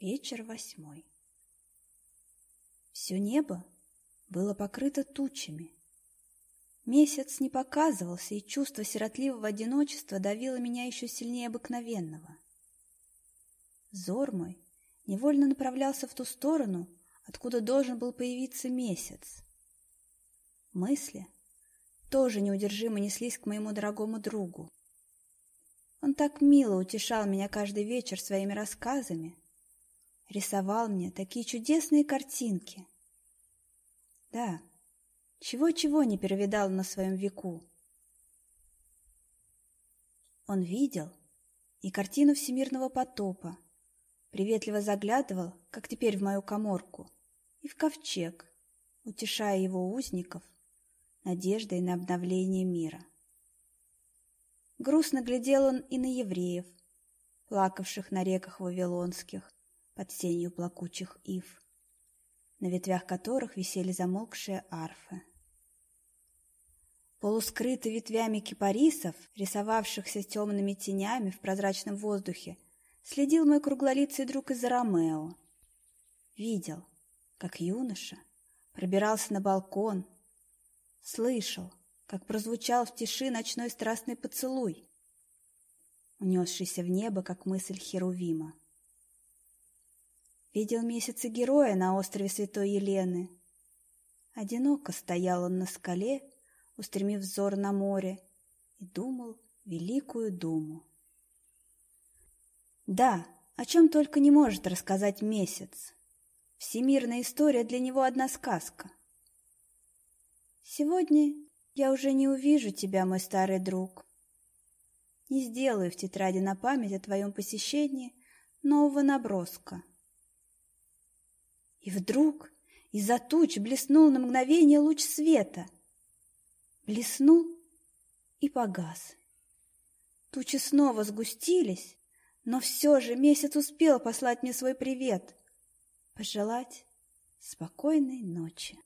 Вечер восьмой. Все небо было покрыто тучами. Месяц не показывался, и чувство сиротливого одиночества давило меня еще сильнее обыкновенного. Зор мой невольно направлялся в ту сторону, откуда должен был появиться месяц. Мысли тоже неудержимо неслись к моему дорогому другу. Он так мило утешал меня каждый вечер своими рассказами, рисовал мне такие чудесные картинки. Да, чего-чего не перевидал на своем веку. Он видел и картину всемирного потопа, приветливо заглядывал, как теперь в мою коморку, и в ковчег, утешая его узников надеждой на обновление мира. Грустно глядел он и на евреев, плакавших на реках вавилонских, под сенью плакучих ив, на ветвях которых висели замолкшие арфы. Полускрытый ветвями кипарисов, рисовавшихся темными тенями в прозрачном воздухе, следил мой круглолицый друг из Ромео. Видел, как юноша пробирался на балкон, слышал, как прозвучал в тиши ночной страстный поцелуй, унесшийся в небо, как мысль Херувима. Видел месяцы героя на острове Святой Елены. Одиноко стоял он на скале, устремив взор на море, и думал великую думу. Да, о чем только не может рассказать месяц. Всемирная история для него одна сказка. Сегодня я уже не увижу тебя, мой старый друг. Не сделаю в тетради на память о твоем посещении нового наброска. И вдруг из-за туч блеснул на мгновение луч света. Блеснул и погас. Тучи снова сгустились, но все же месяц успел послать мне свой привет, пожелать спокойной ночи.